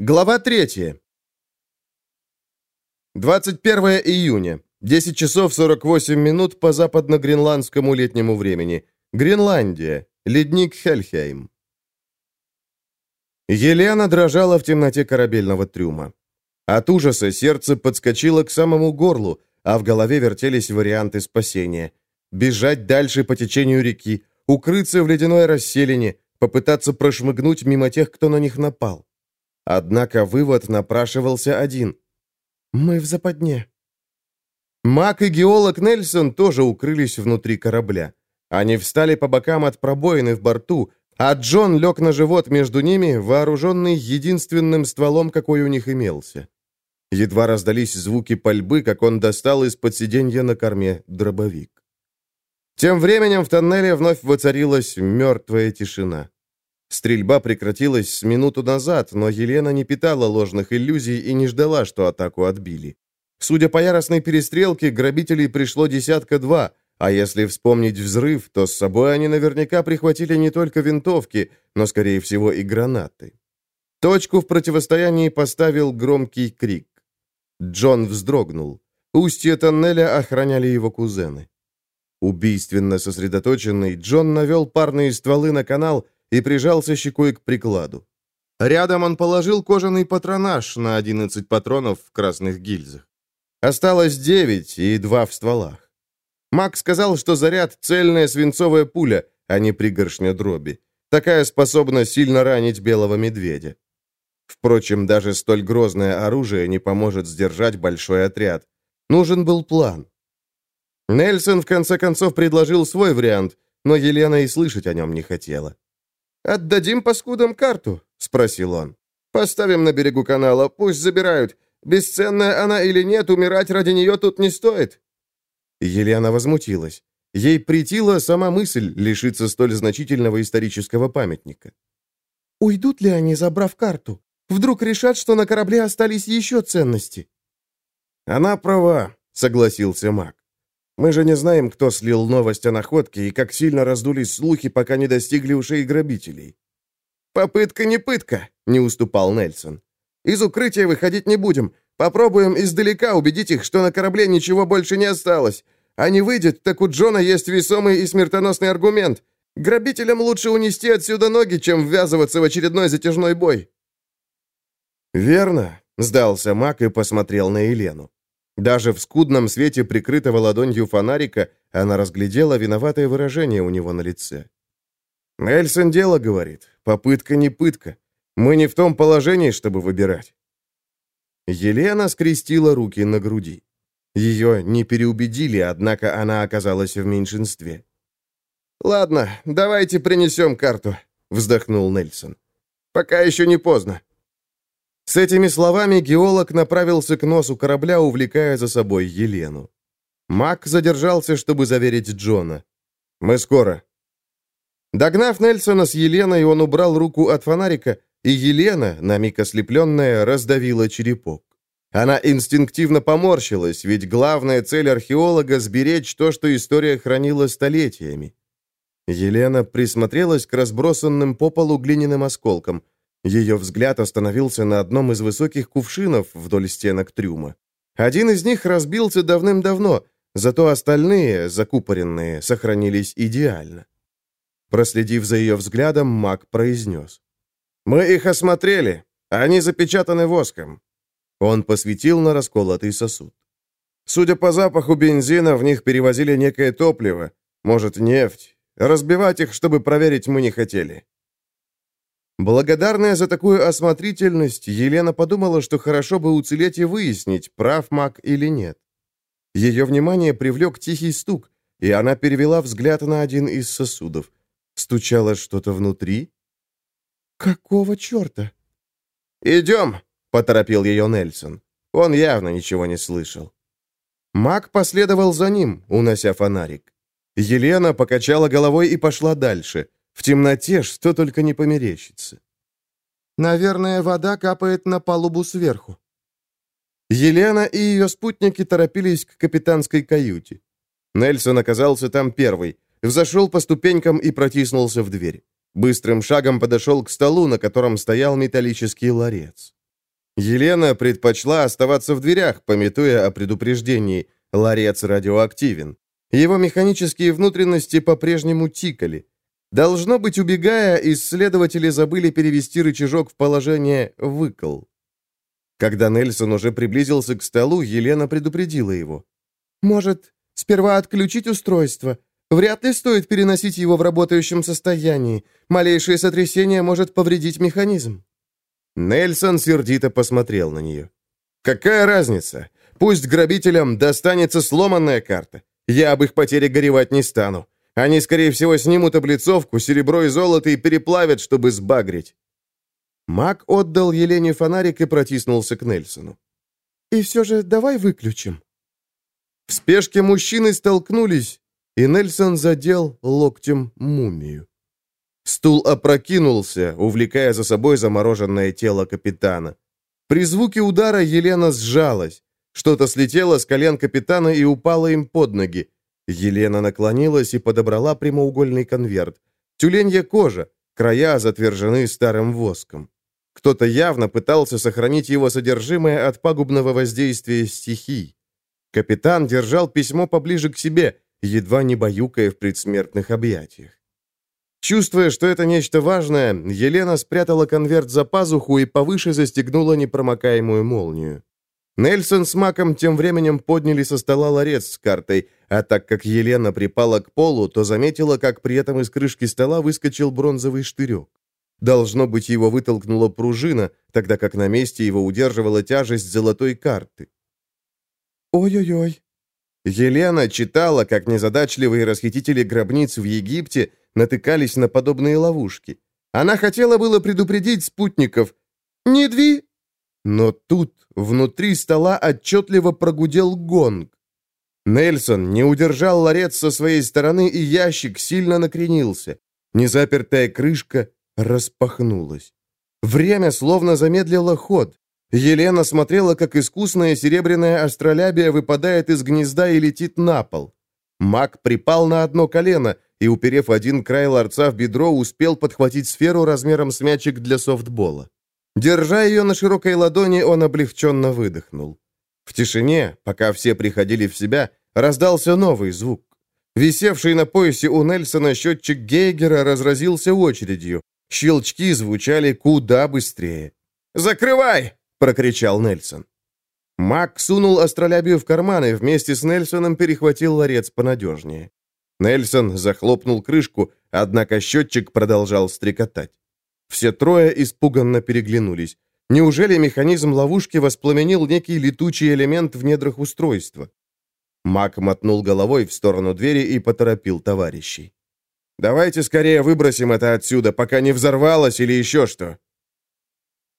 Глава 3. 21 июня. 10 часов 48 минут по западно-гренландскому летнему времени. Гренландия. Ледник Хельхейм. Елена дрожала в темноте корабельного трюма. От ужаса сердце подскочило к самому горлу, а в голове вертелись варианты спасения. Бежать дальше по течению реки, укрыться в ледяной расселине, попытаться прошмыгнуть мимо тех, кто на них напал. Однако вывод напрашивался один. «Мы в западне». Мак и геолог Нельсон тоже укрылись внутри корабля. Они встали по бокам от пробоины в борту, а Джон лег на живот между ними, вооруженный единственным стволом, какой у них имелся. Едва раздались звуки пальбы, как он достал из-под сиденья на корме дробовик. Тем временем в тоннеле вновь воцарилась мертвая тишина. Стрельба прекратилась с минуту назад, но Елена не питала ложных иллюзий и не ждала, что атаку отбили. Судя по яростной перестрелке, грабителей пришло десятка-два, а если вспомнить взрыв, то с собой они наверняка прихватили не только винтовки, но, скорее всего, и гранаты. Точку в противостоянии поставил громкий крик. Джон вздрогнул. Устье тоннеля охраняли его кузены. Убийственно сосредоточенный, Джон навел парные стволы на канал и прижался щекой к прикладу. Рядом он положил кожаный патронаж на 11 патронов в красных гильзах. Осталось 9 и 2 в стволах. Мак сказал, что заряд — цельная свинцовая пуля, а не пригоршня дроби. Такая способна сильно ранить белого медведя. Впрочем, даже столь грозное оружие не поможет сдержать большой отряд. Нужен был план. Нельсон в конце концов предложил свой вариант, но Елена и слышать о нем не хотела. «Отдадим паскудам карту?» — спросил он. «Поставим на берегу канала, пусть забирают. Бесценная она или нет, умирать ради нее тут не стоит». Елена возмутилась. Ей притила сама мысль лишиться столь значительного исторического памятника. «Уйдут ли они, забрав карту? Вдруг решат, что на корабле остались еще ценности?» «Она права», — согласился маг. Мы же не знаем, кто слил новость о находке и как сильно раздулись слухи, пока не достигли ушей грабителей». «Попытка не пытка», — не уступал Нельсон. «Из укрытия выходить не будем. Попробуем издалека убедить их, что на корабле ничего больше не осталось. А не выйдет, так у Джона есть весомый и смертоносный аргумент. Грабителям лучше унести отсюда ноги, чем ввязываться в очередной затяжной бой». «Верно», — сдался Мак и посмотрел на Елену. Даже в скудном свете, прикрытого ладонью фонарика, она разглядела виноватое выражение у него на лице. «Эльсон дело говорит. Попытка не пытка. Мы не в том положении, чтобы выбирать». Елена скрестила руки на груди. Ее не переубедили, однако она оказалась в меньшинстве. «Ладно, давайте принесем карту», — вздохнул Нельсон. «Пока еще не поздно. С этими словами геолог направился к носу корабля, увлекая за собой Елену. Мак задержался, чтобы заверить Джона. «Мы скоро». Догнав Нельсона с Еленой, он убрал руку от фонарика, и Елена, на миг ослепленная, раздавила черепок. Она инстинктивно поморщилась, ведь главная цель археолога — сберечь то, что история хранила столетиями. Елена присмотрелась к разбросанным по полу глиняным осколкам — ее взгляд остановился на одном из высоких кувшинов вдоль стенок трюма. Один из них разбился давным-давно, зато остальные, закупоренные, сохранились идеально. Проследив за ее взглядом, маг произнес. «Мы их осмотрели. Они запечатаны воском». Он посветил на расколотый сосуд. Судя по запаху бензина, в них перевозили некое топливо, может, нефть. Разбивать их, чтобы проверить, мы не хотели. Благодарная за такую осмотрительность, Елена подумала, что хорошо бы уцелеть и выяснить, прав маг или нет. Ее внимание привлек тихий стук, и она перевела взгляд на один из сосудов. Стучало что-то внутри. «Какого черта?» «Идем!» — поторопил ее Нельсон. Он явно ничего не слышал. Маг последовал за ним, унося фонарик. Елена покачала головой и пошла дальше. В темноте что только не померещится. Наверное, вода капает на палубу сверху. Елена и ее спутники торопились к капитанской каюте. Нельсон оказался там первый, взошел по ступенькам и протиснулся в дверь. Быстрым шагом подошел к столу, на котором стоял металлический ларец. Елена предпочла оставаться в дверях, пометуя о предупреждении. Ларец радиоактивен. Его механические внутренности по-прежнему тикали. Должно быть, убегая, исследователи забыли перевести рычажок в положение «выкол». Когда Нельсон уже приблизился к столу, Елена предупредила его. «Может, сперва отключить устройство? Вряд ли стоит переносить его в работающем состоянии. Малейшее сотрясение может повредить механизм». Нельсон сердито посмотрел на нее. «Какая разница? Пусть грабителям достанется сломанная карта. Я об их потере горевать не стану. Они, скорее всего, снимут облицовку, серебро и золото и переплавят, чтобы сбагрить». Мак отдал Елене фонарик и протиснулся к Нельсону. «И все же давай выключим». В спешке мужчины столкнулись, и Нельсон задел локтем мумию. Стул опрокинулся, увлекая за собой замороженное тело капитана. При звуке удара Елена сжалась. Что-то слетело с колен капитана и упало им под ноги. Елена наклонилась и подобрала прямоугольный конверт. Тюленья кожа, края затвержены старым воском. Кто-то явно пытался сохранить его содержимое от пагубного воздействия стихий. Капитан держал письмо поближе к себе, едва не баюкая в предсмертных объятиях. Чувствуя, что это нечто важное, Елена спрятала конверт за пазуху и повыше застегнула непромокаемую молнию. Нельсон с Маком тем временем подняли со стола ларец с картой, а так как Елена припала к полу, то заметила, как при этом из крышки стола выскочил бронзовый штырек. Должно быть, его вытолкнула пружина, тогда как на месте его удерживала тяжесть золотой карты. «Ой-ой-ой!» Елена читала, как незадачливые расхитители гробниц в Египте натыкались на подобные ловушки. Она хотела было предупредить спутников «Не дви!» Но тут внутри стола отчетливо прогудел гонг. Нельсон не удержал ларец со своей стороны, и ящик сильно накренился. Незапертая крышка распахнулась. Время словно замедлило ход. Елена смотрела, как искусная серебряная астролябия выпадает из гнезда и летит на пол. Маг припал на одно колено и, уперев один край ларца в бедро, успел подхватить сферу размером с мячик для софтбола. Держа ее на широкой ладони, он облегченно выдохнул. В тишине, пока все приходили в себя, раздался новый звук. Висевший на поясе у Нельсона счетчик Гейгера разразился очередью. Щелчки звучали куда быстрее. «Закрывай!» — прокричал Нельсон. Мак сунул астролябию в карман и вместе с Нельсоном перехватил ларец понадежнее. Нельсон захлопнул крышку, однако счетчик продолжал стрекотать. Все трое испуганно переглянулись. Неужели механизм ловушки воспламенил некий летучий элемент в недрах устройства? Мак мотнул головой в сторону двери и поторопил товарищей. «Давайте скорее выбросим это отсюда, пока не взорвалось или еще что».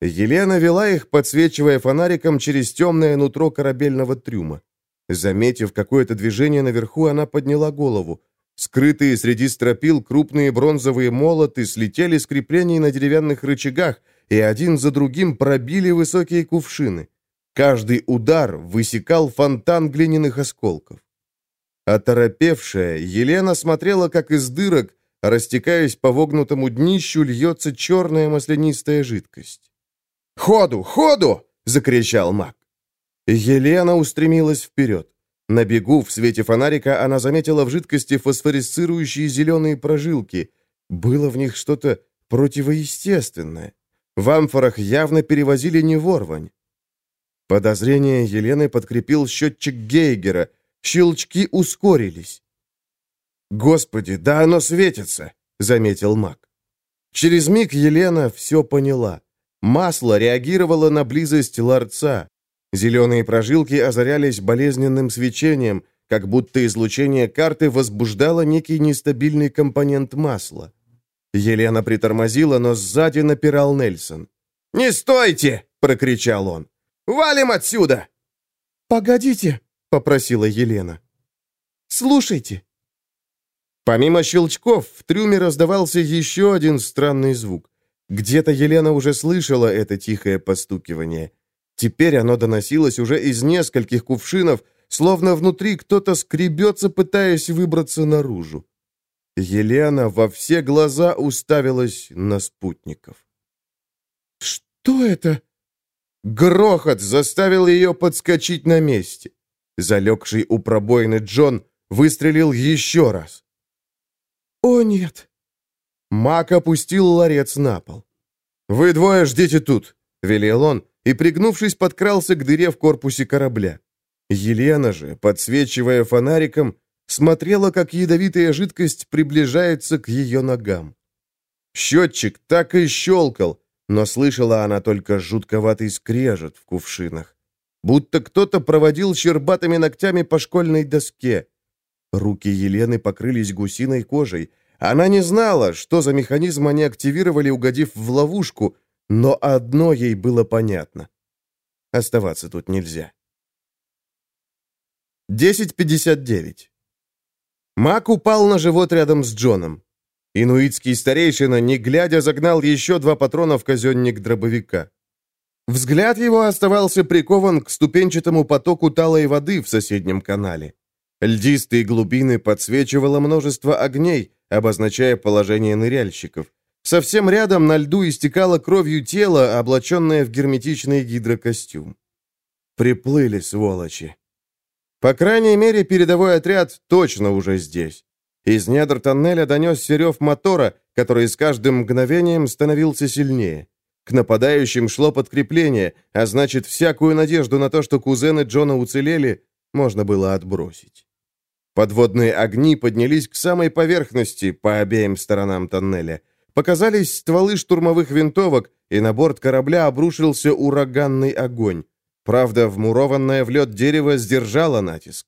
Елена вела их, подсвечивая фонариком через темное нутро корабельного трюма. Заметив какое-то движение наверху, она подняла голову. Скрытые среди стропил крупные бронзовые молоты слетели с креплений на деревянных рычагах и один за другим пробили высокие кувшины. Каждый удар высекал фонтан глиняных осколков. Оторопевшая, Елена смотрела, как из дырок, растекаясь по вогнутому днищу, льется черная маслянистая жидкость. «Ходу! Ходу!» — закричал маг. Елена устремилась вперед. На бегу в свете фонарика она заметила в жидкости фосфорисцирующие зеленые прожилки. Было в них что-то противоестественное. В амфорах явно перевозили не ворвань. Подозрение Елены подкрепил счетчик Гейгера. Щелчки ускорились. «Господи, да оно светится!» — заметил маг. Через миг Елена все поняла. Масло реагировало на близость ларца. Зеленые прожилки озарялись болезненным свечением, как будто излучение карты возбуждало некий нестабильный компонент масла. Елена притормозила, но сзади напирал Нельсон. «Не стойте!» — прокричал он. «Валим отсюда!» «Погодите!» — попросила Елена. «Слушайте!» Помимо щелчков, в трюме раздавался еще один странный звук. Где-то Елена уже слышала это тихое постукивание. Теперь оно доносилось уже из нескольких кувшинов, словно внутри кто-то скребется, пытаясь выбраться наружу. Елена во все глаза уставилась на спутников. «Что это?» Грохот заставил ее подскочить на месте. Залегший у пробоины Джон выстрелил еще раз. «О, нет!» Мак опустил ларец на пол. «Вы двое ждите тут», — велел он, и, пригнувшись, подкрался к дыре в корпусе корабля. Елена же, подсвечивая фонариком, смотрела, как ядовитая жидкость приближается к ее ногам. Счетчик так и щелкал, но слышала она только жутковатый скрежет в кувшинах. Будто кто-то проводил щербатыми ногтями по школьной доске. Руки Елены покрылись гусиной кожей. Она не знала, что за механизм они активировали, угодив в ловушку, но одно ей было понятно. Оставаться тут нельзя. 10.59. Мак упал на живот рядом с Джоном. Инуитский старейшина, не глядя, загнал еще два патрона в казенник дробовика. Взгляд его оставался прикован к ступенчатому потоку талой воды в соседнем канале. Льдистые глубины подсвечивало множество огней, обозначая положение ныряльщиков. Совсем рядом на льду истекало кровью тело, облаченное в герметичный гидрокостюм. Приплыли, сволочи. По крайней мере, передовой отряд точно уже здесь. Из недр тоннеля донесся рев мотора, который с каждым мгновением становился сильнее. К нападающим шло подкрепление, а значит, всякую надежду на то, что кузены Джона уцелели, можно было отбросить. Подводные огни поднялись к самой поверхности по обеим сторонам тоннеля – Показались стволы штурмовых винтовок, и на борт корабля обрушился ураганный огонь. Правда, вмурованное в лед дерево сдержало натиск.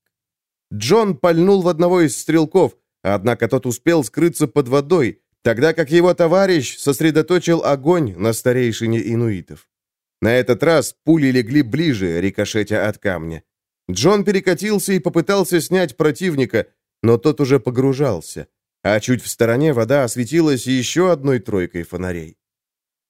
Джон пальнул в одного из стрелков, однако тот успел скрыться под водой, тогда как его товарищ сосредоточил огонь на старейшине инуитов. На этот раз пули легли ближе, рикошетя от камня. Джон перекатился и попытался снять противника, но тот уже погружался а чуть в стороне вода осветилась еще одной тройкой фонарей.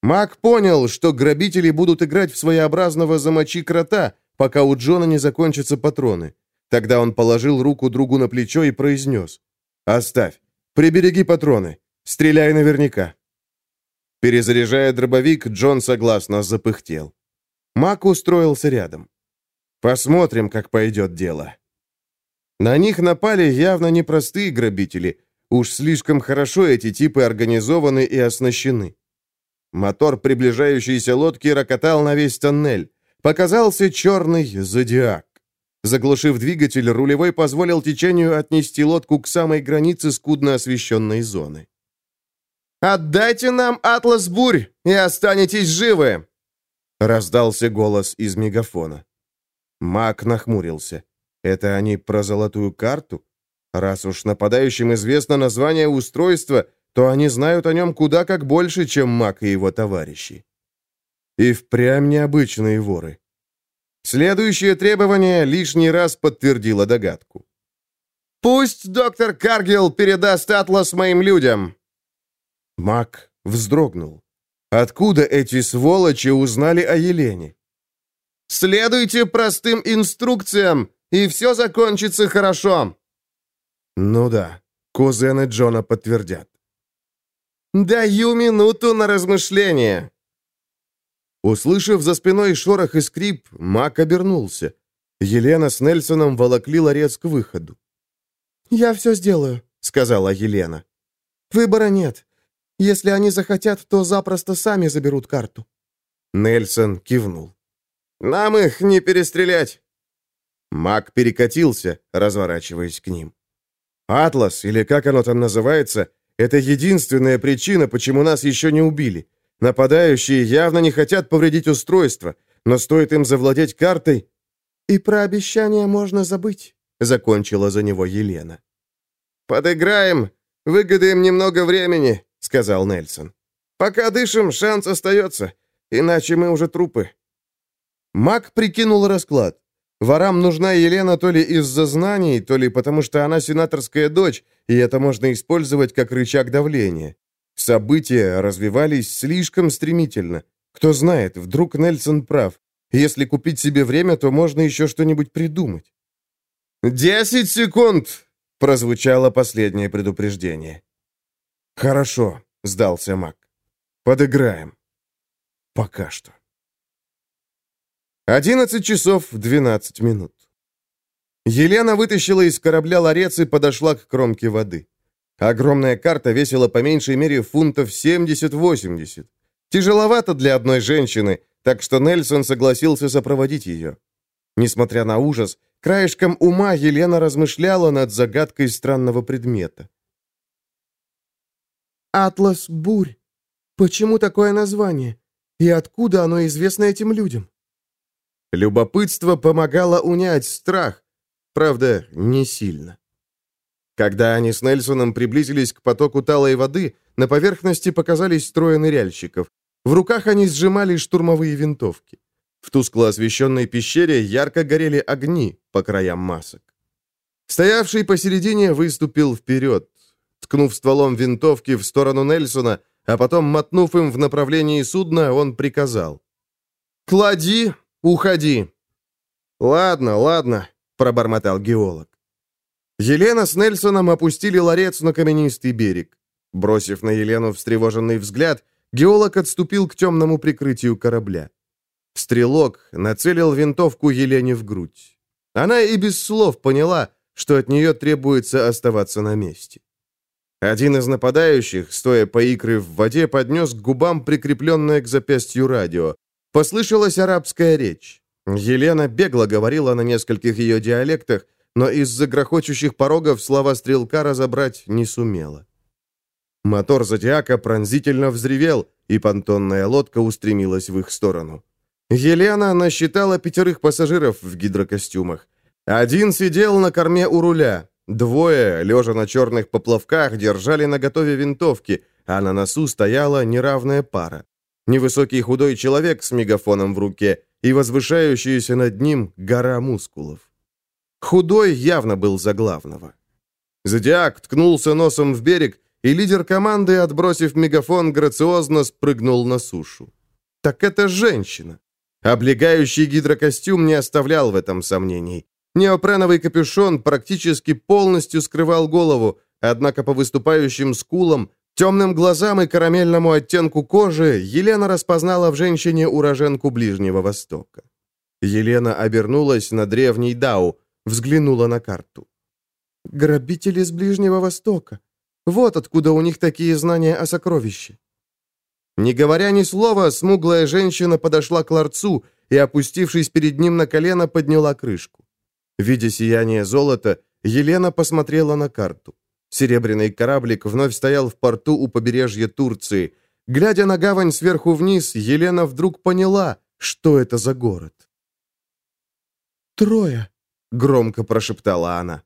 Мак понял, что грабители будут играть в своеобразного замочи крота, пока у Джона не закончатся патроны. Тогда он положил руку другу на плечо и произнес. «Оставь. Прибереги патроны. Стреляй наверняка». Перезаряжая дробовик, Джон согласно запыхтел. Мак устроился рядом. «Посмотрим, как пойдет дело». На них напали явно непростые грабители, Уж слишком хорошо эти типы организованы и оснащены. Мотор приближающейся лодки рокотал на весь тоннель. Показался черный зодиак. Заглушив двигатель, рулевой позволил течению отнести лодку к самой границе скудно освещенной зоны. «Отдайте нам атлас бурь, и останетесь живы!» Раздался голос из мегафона. Мак нахмурился. «Это они про золотую карту? Раз уж нападающим известно название устройства, то они знают о нем куда как больше, чем Мак и его товарищи. И впрямь необычные воры. Следующее требование лишний раз подтвердило догадку. «Пусть доктор Каргил передаст атлас моим людям!» Мак вздрогнул. Откуда эти сволочи узнали о Елене? «Следуйте простым инструкциям, и все закончится хорошо!» Ну да, кузены Джона подтвердят. «Даю минуту на размышление!» Услышав за спиной шорох и скрип, Мак обернулся. Елена с Нельсоном волокли ларец к выходу. «Я все сделаю», — сказала Елена. «Выбора нет. Если они захотят, то запросто сами заберут карту». Нельсон кивнул. «Нам их не перестрелять!» Мак перекатился, разворачиваясь к ним. Атлас, или как оно там называется, это единственная причина, почему нас еще не убили. Нападающие явно не хотят повредить устройство, но стоит им завладеть картой... «И про обещание можно забыть», — закончила за него Елена. «Подыграем, выгодаем немного времени», — сказал Нельсон. «Пока дышим, шанс остается, иначе мы уже трупы». Мак прикинул расклад. Ворам нужна Елена то ли из-за знаний, то ли потому что она сенаторская дочь, и это можно использовать как рычаг давления. События развивались слишком стремительно. Кто знает, вдруг Нельсон прав. Если купить себе время, то можно еще что-нибудь придумать. «Десять секунд!» — прозвучало последнее предупреждение. «Хорошо», — сдался Мак. «Подыграем. Пока что». 11 часов 12 минут. Елена вытащила из корабля ларец и подошла к кромке воды. Огромная карта весила по меньшей мере фунтов 70-80. Тяжеловато для одной женщины, так что Нельсон согласился сопроводить ее. Несмотря на ужас, краешком ума Елена размышляла над загадкой странного предмета. «Атлас бурь. Почему такое название? И откуда оно известно этим людям?» Любопытство помогало унять страх, правда, не сильно. Когда они с Нельсоном приблизились к потоку талой воды, на поверхности показались трое ныряльщиков. В руках они сжимали штурмовые винтовки. В тускло освещенной пещере ярко горели огни по краям масок. Стоявший посередине выступил вперед, ткнув стволом винтовки в сторону Нельсона, а потом, мотнув им в направлении судна, он приказал. «Клади, уходи!» «Ладно, ладно», — пробормотал геолог. Елена с Нельсоном опустили ларец на каменистый берег. Бросив на Елену встревоженный взгляд, геолог отступил к темному прикрытию корабля. Стрелок нацелил винтовку Елене в грудь. Она и без слов поняла, что от нее требуется оставаться на месте. Один из нападающих, стоя по икры в воде, поднес к губам прикрепленное к запястью радио. Послышалась арабская речь. Елена бегло говорила на нескольких ее диалектах, но из-за грохочущих порогов слова стрелка разобрать не сумела. Мотор «Зодиака» пронзительно взревел, и понтонная лодка устремилась в их сторону. Елена насчитала пятерых пассажиров в гидрокостюмах. Один сидел на корме у руля, Двое, лежа на черных поплавках, держали наготове винтовки, а на носу стояла неравная пара. Невысокий худой человек с мегафоном в руке и возвышающаяся над ним гора мускулов. Худой явно был за главного. Зодиак ткнулся носом в берег, и лидер команды, отбросив мегафон, грациозно спрыгнул на сушу. Так это женщина. Облегающий гидрокостюм не оставлял в этом сомнений. Неопреновый капюшон практически полностью скрывал голову, однако по выступающим скулам, темным глазам и карамельному оттенку кожи Елена распознала в женщине уроженку Ближнего Востока. Елена обернулась на древний Дау, взглянула на карту. «Грабители с Ближнего Востока. Вот откуда у них такие знания о сокровище». Не говоря ни слова, смуглая женщина подошла к ларцу и, опустившись перед ним на колено, подняла крышку. Видя сияние золота, Елена посмотрела на карту. Серебряный кораблик вновь стоял в порту у побережья Турции. Глядя на гавань сверху вниз, Елена вдруг поняла, что это за город. «Трое», — громко прошептала она.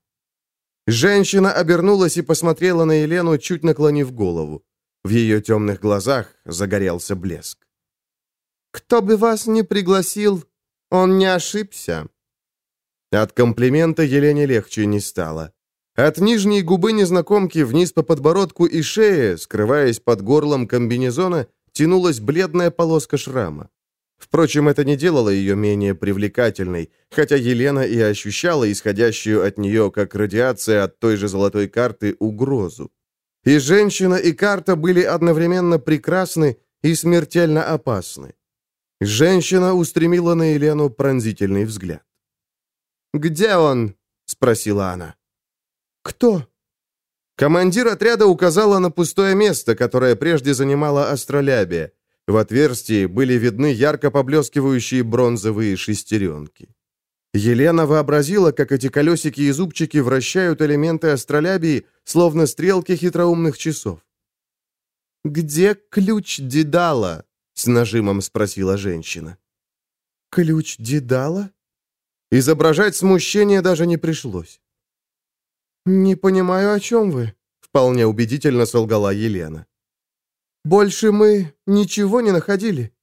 Женщина обернулась и посмотрела на Елену, чуть наклонив голову. В ее темных глазах загорелся блеск. «Кто бы вас ни пригласил, он не ошибся», от комплимента Елене легче не стало. От нижней губы незнакомки вниз по подбородку и шее, скрываясь под горлом комбинезона, тянулась бледная полоска шрама. Впрочем, это не делало ее менее привлекательной, хотя Елена и ощущала исходящую от нее, как радиация от той же золотой карты, угрозу. И женщина, и карта были одновременно прекрасны и смертельно опасны. Женщина устремила на Елену пронзительный взгляд. «Где он?» — спросила она. «Кто?» Командир отряда указала на пустое место, которое прежде занимала астролябия. В отверстии были видны ярко поблескивающие бронзовые шестеренки. Елена вообразила, как эти колесики и зубчики вращают элементы астролябии, словно стрелки хитроумных часов. «Где ключ Дедала?» — с нажимом спросила женщина. «Ключ Дедала?» Изображать смущение даже не пришлось. «Не понимаю, о чем вы», — вполне убедительно солгала Елена. «Больше мы ничего не находили».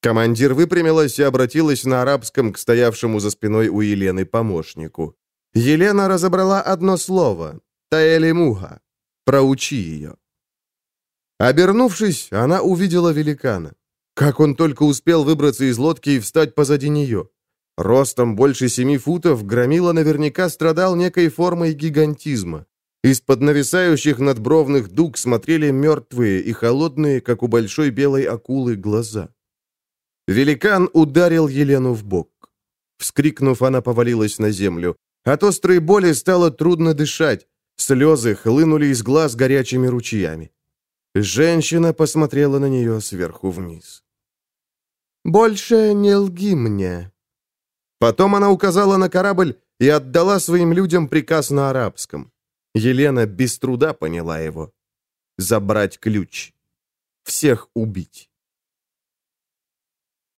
Командир выпрямилась и обратилась на арабском к стоявшему за спиной у Елены помощнику. Елена разобрала одно слово — «Таэлимуха». «Проучи ее». Обернувшись, она увидела великана. Как он только успел выбраться из лодки и встать позади нее. Ростом больше семи футов Громила наверняка страдал некой формой гигантизма. Из-под нависающих надбровных дуг смотрели мертвые и холодные, как у большой белой акулы, глаза. Великан ударил Елену в бок. Вскрикнув, она повалилась на землю. От острой боли стало трудно дышать. Слезы хлынули из глаз горячими ручьями. Женщина посмотрела на нее сверху вниз. «Больше не лги мне». Потом она указала на корабль и отдала своим людям приказ на арабском. Елена без труда поняла его. Забрать ключ. Всех убить.